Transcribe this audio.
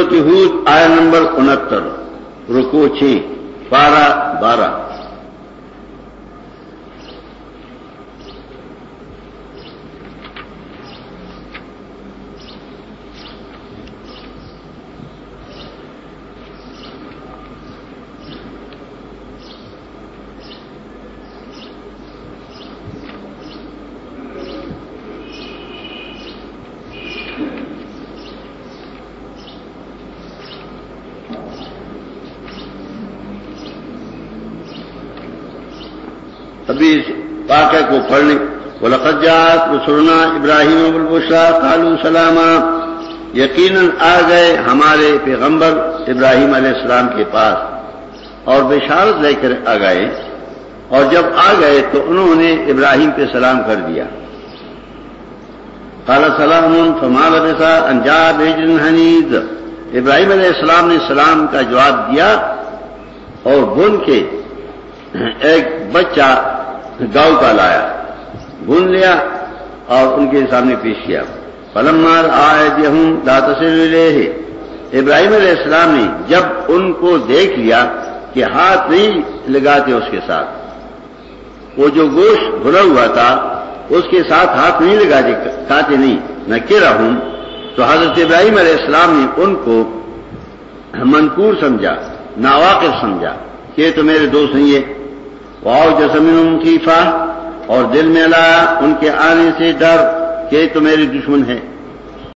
سورت حود آیا نمبر انہتر رکو چھ بارہ۔ بارہ ابھی واقعہ کو پڑھنے وہ لقجات رسولنا ابراہیم ابوشا کالو سلامہ یقیناً آ گئے ہمارے پیغمبر ابراہیم علیہ السلام کے پاس۔ اور بشارت لے کر آ گئے۔ اور جب آ گئے تو انہوں نے ابراہیم پہ سلام کر دیا۔ کالا سلام فمال رسا انجاب حنید ابراہیم علیہ السلام نے سلام کا جواب دیا اور بن کے ایک بچہ گاؤں کا لایا بن لیا اور ان کے سامنے پیش کیا۔ پلم مار آئے ہوں دات سے ابراہیم علیہ السلام نے جب ان کو دیکھ لیا کہ ہاتھ نہیں لگاتے اس کے ساتھ، وہ جو گوشت بھلا ہوا تھا، اس کے ساتھ ہاتھ نہیں لگاتے، کھاتے نہیں، نہ کہہ ہوں، تو حضرت ابراہیم علیہ السلام نے ان کو منکور سمجھا، ناواقف سمجھا کہ تو میرے دوست نہیں ہے واؤ جسمین خیفا اور دل میں لایا ان کے آنے سے ڈر کہ تو میری دشمن ہے۔